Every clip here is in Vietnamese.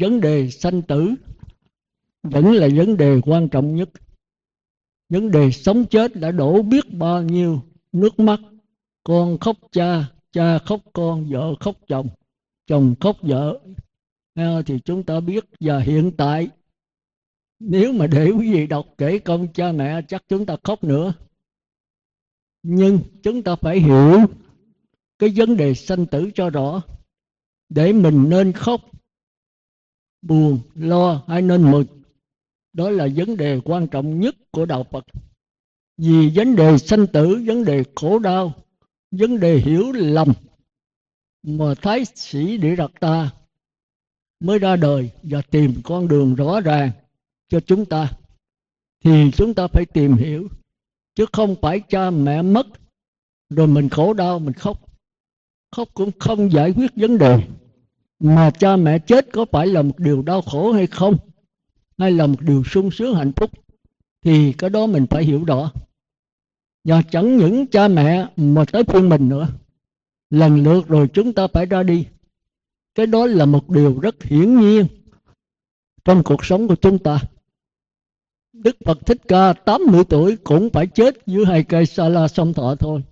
vấn đề sanh tử vẫn là vấn đề quan trọng nhất. Vấn đề sống chết đã đổ biết bao nhiêu nước mắt. Con khóc cha cha khóc con, vợ khóc chồng chồng khóc vợ. À, thì chúng ta biết và hiện tại, nếu mà để quý vị đọc kể công cha mẹ, chắc chúng ta khóc nữa. Nhưng chúng ta phải hiểu cái vấn đề sanh tử cho rõ. Để mình nên khóc buồn, lo hay nên mừng? Đó là vấn đề quan trọng nhất của đạo phật. Vì vấn đề sanh tử, vấn đề khổ đau, vấn đề hiểu lầm mà thái sĩ địa đặt ta mới ra đời và tìm con đường rõ ràng cho chúng ta. Thì chúng ta phải tìm hiểu, chứ không phải cha mẹ mất, rồi mình khổ đau, mình khóc. Khóc cũng không giải quyết vấn đề mà cha mẹ chết có phải là một điều đau khổ hay không? Hay là một điều sung sướng hạnh phúc? Thì cái đó mình phải hiểu rõ. Và chẳng những cha mẹ mà tới phiên mình nữa. Lần lượt rồi chúng ta phải ra đi. Cái đó là một điều rất hiển nhiên trong cuộc sống của chúng ta. Đức Phật Thích Ca 80 tuổi cũng phải chết dưới hai cây sa la sông thọ thôi.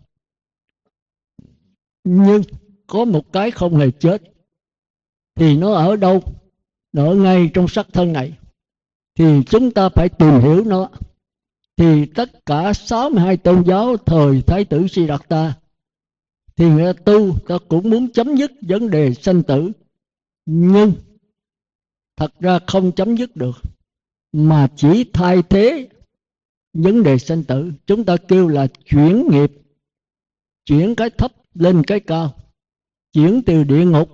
Nhưng có một cái không hề chết. Thì nó ở đâu? Nó ở ngay trong sắc thân này. Thì chúng ta phải tìm hiểu nó. Thì tất cả 62 tôn giáo thời Thái tử Si Đạt Ta thì người ta tu, ta cũng muốn chấm dứt vấn đề sanh tử nhưng thật ra không chấm dứt được, mà chỉ thay thế vấn đề sanh tử chúng ta kêu là chuyển nghiệp, chuyển cái thấp lên cái cao, chuyển từ địa ngục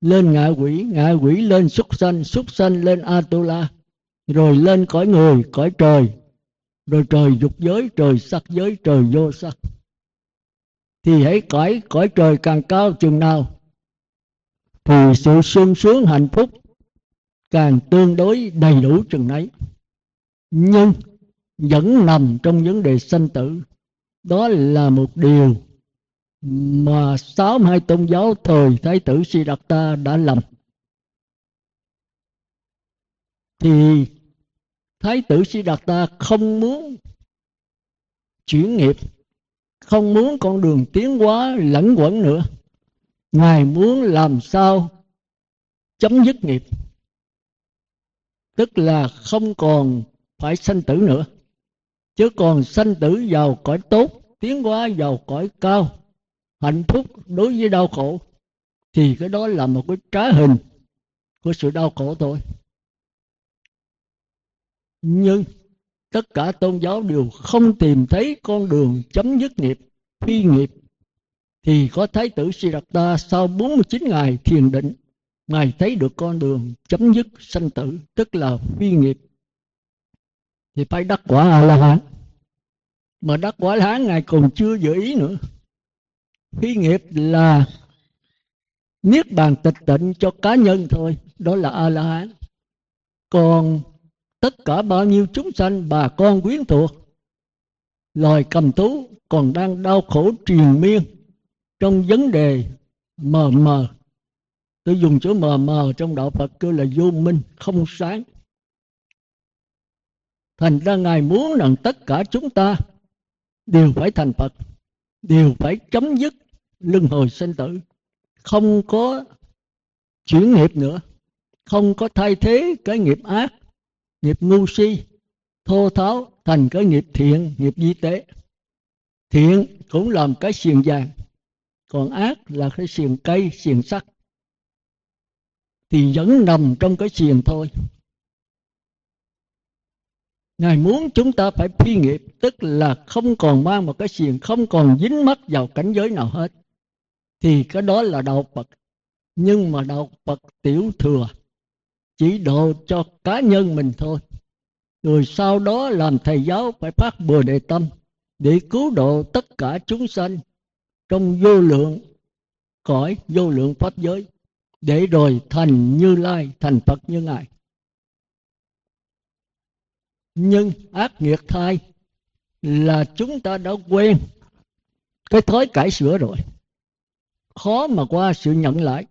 lên ngạ quỷ ngạ quỷ lên súc sanh súc sanh lên atula. Rồi lên cõi người, cõi trời. Rồi trời dục giới, trời sắc giới, trời vô sắc. Thì hãy cõi cõi trời càng cao chừng nào. Thì sự sung sướng hạnh phúc càng tương đối đầy đủ chừng ấy nhưng vẫn nằm trong vấn đề sanh tử. Đó là một điều mà sáu hai tôn giáo thời thái tử Siddhartha đã làm, thì thái tử Siddhartha không muốn chuyển nghiệp, không muốn con đường tiến hóa lẫn quẩn nữa. Ngài muốn làm sao chấm dứt nghiệp, tức là không còn phải sanh tử nữa, chứ còn sanh tử vào cõi tốt, tiến hóa vào cõi cao hạnh phúc đối với đau khổ, thì cái đó là một cái trái hình của sự đau khổ thôi. Nhưng tất cả tôn giáo đều không tìm thấy con đường chấm dứt nghiệp, phi nghiệp, thì có thái tử Siddhartha sau 49 ngày thiền định, ngài thấy được con đường chấm dứt sanh tử, tức là phi nghiệp. Thì phải đắc quả a la hán mà đắc quả a la hán ngài còn chưa dự ý nữa phi nghiệp là niết bàn tịch tịnh cho cá nhân thôi, đó là a la hán còn tất cả bao nhiêu chúng sanh, bà con quyến thuộc, loài cầm thú còn đang đau khổ triền miên trong vấn đề mờ mờ. Tôi dùng chữ mờ mờ trong đạo phật kêu là vô minh, không sáng. Thành ra ngài muốn rằng tất cả chúng ta đều phải thành phật, đều phải chấm dứt luân hồi sinh tử. Không có chuyển nghiệp nữa. Không có thay thế cái nghiệp ác, nghiệp ngu si, thô tháo thành cái nghiệp thiện, nghiệp di tế. Thiện cũng làm cái xiềng vàng, còn ác là cái xiềng cây, xiềng sắt. Thì vẫn nằm trong cái xiềng thôi. Ngài muốn chúng ta phải phi nghiệp, Tức là không còn mang một cái xiềng, Không còn dính mắc vào cảnh giới nào hết. Thì cái đó là đạo Phật. Nhưng mà đạo Phật tiểu thừa, Chỉ độ cho cá nhân mình thôi. Rồi sau đó làm thầy giáo Phải phát bừa đề tâm Để cứu độ tất cả chúng sanh Trong vô lượng, cõi vô lượng pháp giới, để rồi thành như lai, thành phật như ngài. Nhưng ác nghiệt thai là chúng ta đã quen cái thói cải sửa rồi khó mà qua sự nhận lại.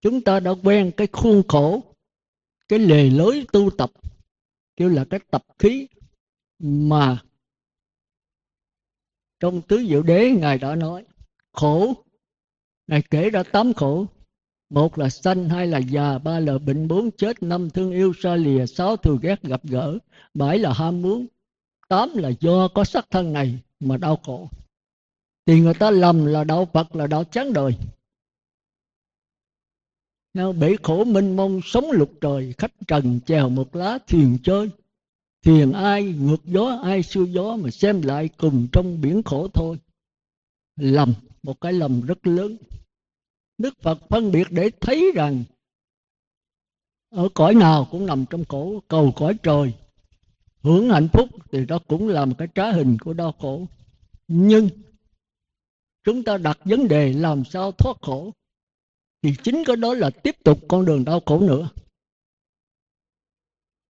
Chúng ta đã quen cái khuôn khổ, cái lề lối tu tập, kêu là cái tập khí mà trong tứ diệu đế ngài đã nói, khổ, ngài kể ra tám khổ. Một là sanh, hai là già, ba là bệnh, bốn chết, năm thương yêu xa lìa, sáu thù ghét, gặp gỡ, bảy là ham muốn, tám là do có sắc thân này mà đau khổ thì người ta lầm là đạo phật là đạo chán đời. Nào, bể khổ minh mông sống lục trời khách trần chèo một lá thuyền chơi thuyền ai ngược gió ai xuôi gió mà xem lại cùng trong biển khổ thôi. Lầm một cái lầm rất lớn. Đức phật phân biệt để thấy rằng ở cõi nào cũng nằm trong khổ cầu cõi trời hưởng hạnh phúc thì đó cũng là một cái trá hình của đau khổ. Nhưng chúng ta đặt vấn đề làm sao thoát khổ. Thì chính cái đó là tiếp tục con đường đau khổ nữa.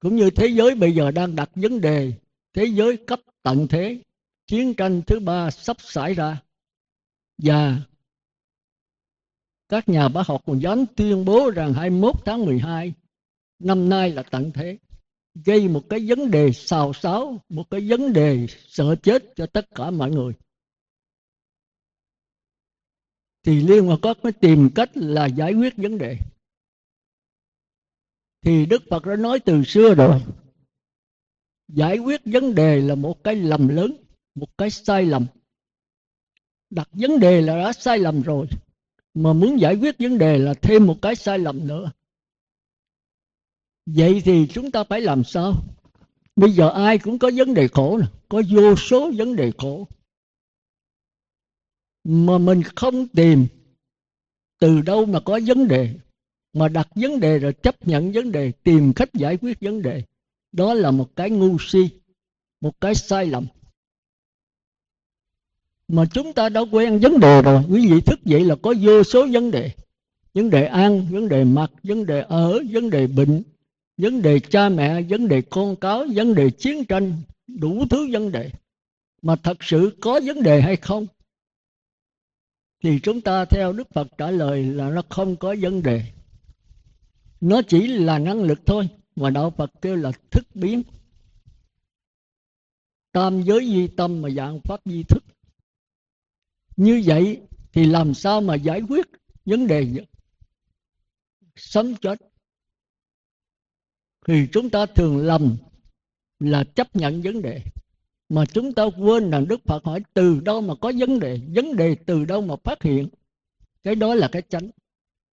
Cũng như thế giới bây giờ đang đặt vấn đề, thế giới cấp tận thế, chiến tranh thứ ba sắp xảy ra. Và các nhà bác học còn dám tuyên bố rằng 21 tháng 12 năm nay là tận thế, gây một cái vấn đề xào xáo, một cái vấn đề sợ chết cho tất cả mọi người thì liên Hợp quốc mới tìm cách là giải quyết vấn đề. Thì đức phật đã nói từ xưa rồi, giải quyết vấn đề là một cái lầm lớn, một cái sai lầm. Đặt vấn đề là đã sai lầm rồi, mà muốn giải quyết vấn đề là thêm một cái sai lầm nữa. Vậy thì chúng ta phải làm sao? Bây giờ ai cũng có vấn đề khổ nè, có vô số vấn đề khổ mà mình không tìm. Từ đâu mà có vấn đề? Mà đặt vấn đề rồi chấp nhận vấn đề, tìm cách giải quyết vấn đề. Đó là một cái ngu si, một cái sai lầm. Mà chúng ta đã quen vấn đề rồi. Quý vị thức dậy là có vô số vấn đề. Vấn đề ăn vấn đề mặc, vấn đề ở, vấn đề bệnh, vấn đề cha mẹ, vấn đề con cáo vấn đề chiến tranh, đủ thứ vấn đề. Mà thật sự có vấn đề hay không? Thì chúng ta theo đức phật trả lời là nó không có vấn đề. Nó chỉ là năng lực thôi, mà đạo phật kêu là thức biến. Tam giới di tâm mà dạng pháp di thức. Như vậy thì làm sao mà giải quyết vấn đề sống chết. Thì chúng ta thường lầm là chấp nhận vấn đề mà chúng ta quên rằng Đức Phật hỏi từ đâu mà có vấn đề vấn đề từ đâu mà phát hiện. Cái đó là cái chánh.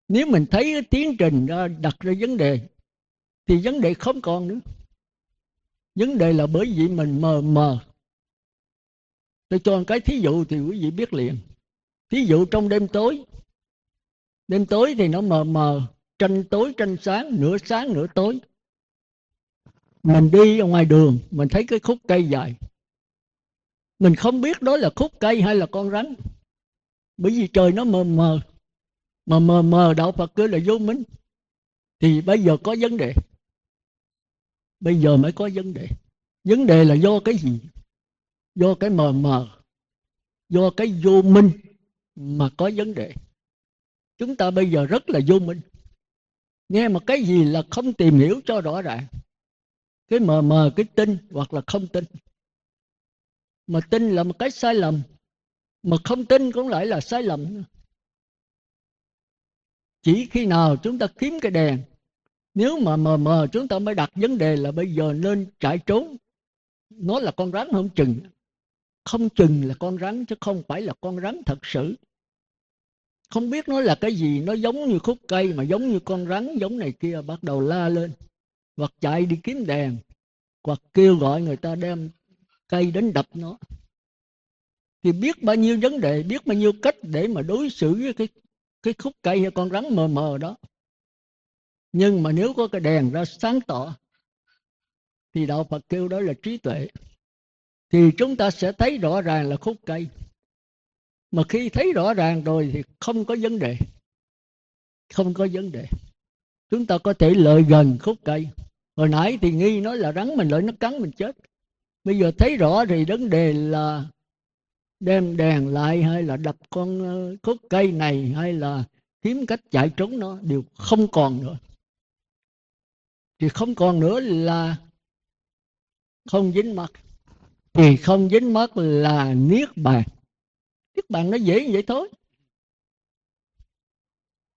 Nếu mình thấy cái tiến trình ờ, đặt ra vấn đề, thì vấn đề không còn nữa. Vấn đề là bởi vì mình mờ mờ. Tôi cho một cái thí dụ thì quý vị biết liền. Thí dụ trong đêm tối. Đêm tối thì nó mờ mờ. Tranh tối, tranh sáng, nửa sáng, nửa tối. Mình đi ở ngoài đường, mình thấy cái khúc cây dài mình không biết đó là khúc cây hay là con rắn. Bởi vì trời nó mờ mờ. Mà mờ mờ đạo phật cứ là vô minh. Thì bây giờ có vấn đề. Bây giờ mới có vấn đề. Vấn đề là do cái gì? Do cái mờ mờ. Do cái vô minh mà có vấn đề. Chúng ta bây giờ rất là vô minh. Nghe mà cái gì là không tìm hiểu cho rõ ràng. Cái mờ mờ, cái tin hoặc là không tin mà tin là một cái sai lầm. Mà không tin cũng lại là sai lầm. Chỉ khi nào chúng ta kiếm cái đèn, nếu mà mờ mờ chúng ta mới đặt vấn đề là bây giờ nên chạy trốn, nó là con rắn không chừng. Không chừng là con rắn chứ không phải là con rắn thật sự. Không biết nó là cái gì, nó giống như khúc cây mà giống như con rắn giống này kia, bắt đầu la lên. Hoặc chạy đi kiếm đèn, hoặc kêu gọi người ta đem cây đến đập nó. Thì biết bao nhiêu vấn đề, biết bao nhiêu cách để mà đối xử với cái cái khúc cây hay con rắn mờ mờ đó. Nhưng mà nếu có cái đèn ra sáng tỏ, thì đạo Phật kêu đó là trí tuệ. Thì chúng ta sẽ thấy rõ ràng là khúc cây. Mà khi thấy rõ ràng rồi thì không có vấn đề. Không có vấn đề. Chúng ta có thể lợi gần khúc cây. Hồi nãy thì nghi nói là rắn mình lợi nó cắn mình chết bây giờ thấy rõ thì vấn đề là đem đèn lại hay là đập con ờ, cốt khúc cây này hay là kiếm cách chạy trốn nó đều không còn nữa. Thì không còn nữa là không dính mắt. Thì không dính mắt là niết bàn. Niết bàn nó dễ như vậy thôi.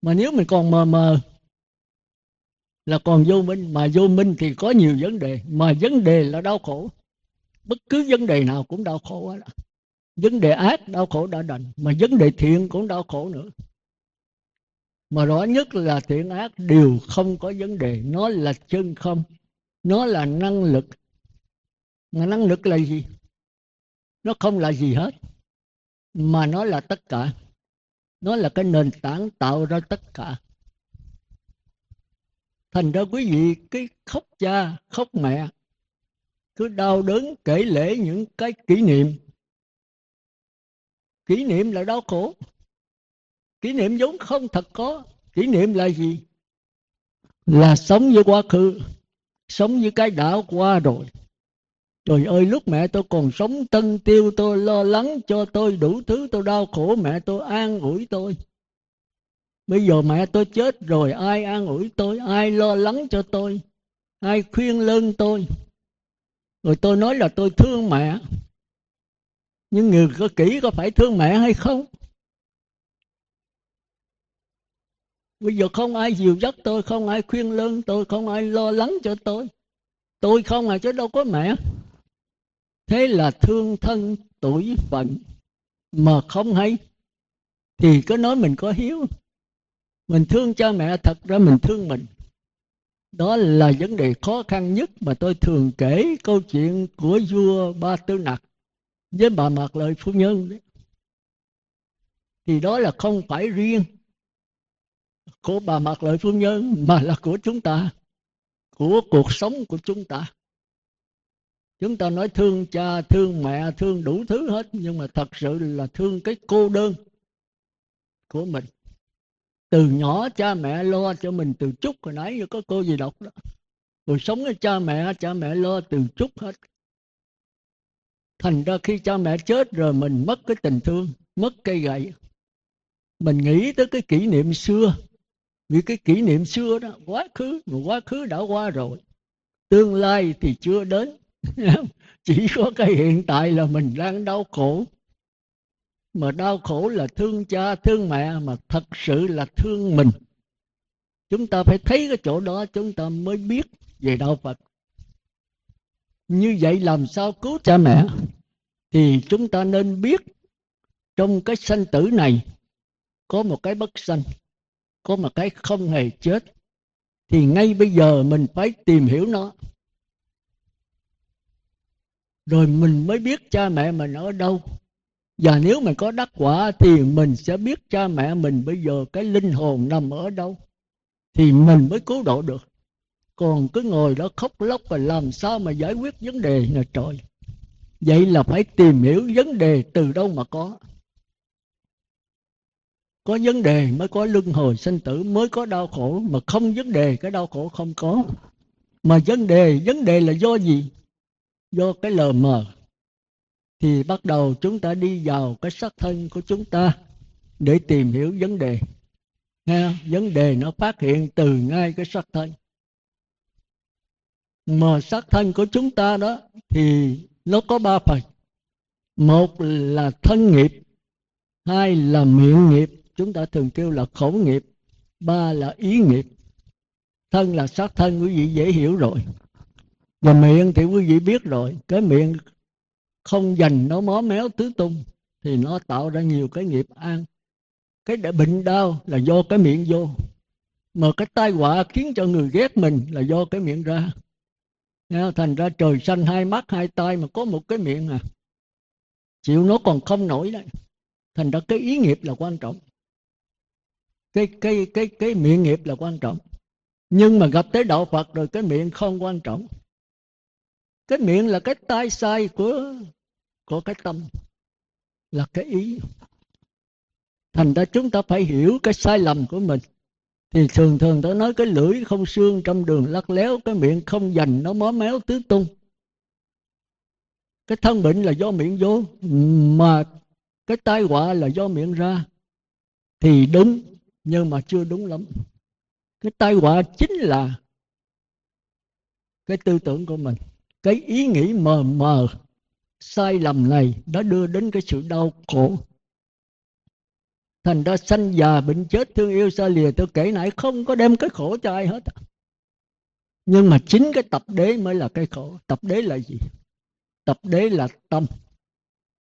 Mà nếu mình còn mờ mờ là còn vô minh, mà vô minh thì có nhiều vấn đề, mà vấn đề là đau khổ bất cứ vấn đề nào cũng đau khổ hết vấn đề ác đau khổ đã đành, mà vấn đề thiện cũng đau khổ nữa. Mà rõ nhất là thiện ác, đều không có vấn đề. Nó là chân không, nó là năng lực. Mà năng lực là gì? Nó không là gì hết, mà nó là tất cả. Nó là cái nền tảng tạo ra tất cả. Thành ra quý vị, cái khóc cha, khóc mẹ cứ đau đớn kể lễ những cái kỷ niệm. Kỷ niệm là đau khổ. Kỷ niệm vốn không thật có. Kỷ niệm là gì? Là sống với quá khứ, sống với cái đã qua rồi. Trời ơi, lúc mẹ tôi còn sống, tân tiêu tôi lo lắng cho tôi đủ thứ, tôi đau khổ mẹ tôi an ủi tôi. Bây giờ mẹ tôi chết rồi, ai an ủi tôi, ai lo lắng cho tôi, ai khuyên lơn tôi? Rồi tôi nói là tôi thương mẹ. Nhưng người có kỹ có phải thương mẹ hay không? Bây giờ không ai dìu dắt tôi, không ai khuyên lơn tôi, không ai lo lắng cho tôi. Tôi không à chứ đâu có mẹ. Thế là thương thân tuổi phận mà không hay. Thì cứ nói mình có hiếu. Mình thương cha mẹ thật ra mình thương mình đó là vấn đề khó khăn nhất mà tôi thường kể câu chuyện của vua ba tư nặc với bà mạc lợi phu nhân đấy. Thì đó là không phải riêng của bà mạc lợi phu nhân, mà là của chúng ta, của cuộc sống của chúng ta. Chúng ta nói thương cha, thương mẹ, thương đủ thứ hết, nhưng mà thật sự là thương cái cô đơn của mình từ nhỏ cha mẹ lo cho mình từ chút, hồi nãy có cô gì đọc đó. Rồi sống với cha mẹ cha mẹ lo từ chút hết. Thành ra khi cha mẹ chết rồi mình mất cái tình thương, mất cây gậy. Mình nghĩ tới cái kỷ niệm xưa. Vì cái kỷ niệm xưa đó, quá khứ, mà quá khứ đã qua rồi. Tương lai thì chưa đến. Chỉ có cái hiện tại là mình đang đau khổ mà đau khổ là thương cha, thương mẹ, mà thật sự là thương mình. Chúng ta phải thấy cái chỗ đó, chúng ta mới biết về đạo phật. Như vậy làm sao cứu cha mẹ? Thì chúng ta nên biết trong cái sanh tử này có một cái bất sanh, có một cái không hề chết. Thì ngay bây giờ mình phải tìm hiểu nó. Rồi mình mới biết cha mẹ mình ở đâu và nếu mình có đắc quả thì mình sẽ biết cha mẹ mình bây giờ cái linh hồn nằm ở đâu. Thì mình mới cứu độ được. Còn cứ ngồi đó khóc lóc và làm sao mà giải quyết vấn đề này trời? Vậy là phải tìm hiểu vấn đề từ đâu mà có. Có vấn đề mới có luân hồi sinh tử, mới có đau khổ, mà không vấn đề, cái đau khổ không có. Mà vấn đề vấn đề là do gì? Do cái lờ mờ thì bắt đầu chúng ta đi vào cái sắc thân của chúng ta để tìm hiểu vấn đề. Nghe vấn đề nó phát hiện từ ngay cái sắc thân. Mà sắc thân của chúng ta đó thì nó có ba phần. Một là thân nghiệp, hai là miệng nghiệp, chúng ta thường kêu là khẩu nghiệp, ba là ý nghiệp. Thân là sắc thân, quý vị dễ hiểu rồi. Và miệng thì quý vị biết rồi, cái miệng không dành nó mó méo tứ tung, thì nó tạo ra nhiều cái nghiệp an. Cái bệnh đau là do cái miệng vô, mà cái tai họa khiến cho người ghét mình là do cái miệng ra. Thành ra trời xanh hai mắt, hai tay mà có một cái miệng à chịu nó còn không nổi đấy. Thành ra cái ý nghiệp là quan trọng. Cái cái cái cái miệng nghiệp là quan trọng. Nhưng mà gặp tới đạo Phật rồi cái miệng không quan trọng. Cái miệng là cái tai sai của của cái tâm là cái ý. Thành ra chúng ta phải hiểu cái sai lầm của mình. Thì thường thường ta nói cái lưỡi không xương trong đường lắc léo, cái miệng không dành, nó mó méo tứ tung. Cái thân bệnh là do miệng vô, mà cái tai họa là do miệng ra. Thì đúng, nhưng mà chưa đúng lắm. Cái tai họa chính là cái tư tưởng của mình, cái ý nghĩ mờ mờ sai lầm này đã đưa đến cái sự đau khổ. Thành ra sanh già bệnh chết, thương yêu xa lìa, tôi kể nãy không có đem cái khổ cho ai hết à. nhưng mà chính cái tập đế mới là cái khổ. Tập đế là gì? Tập đế là tâm.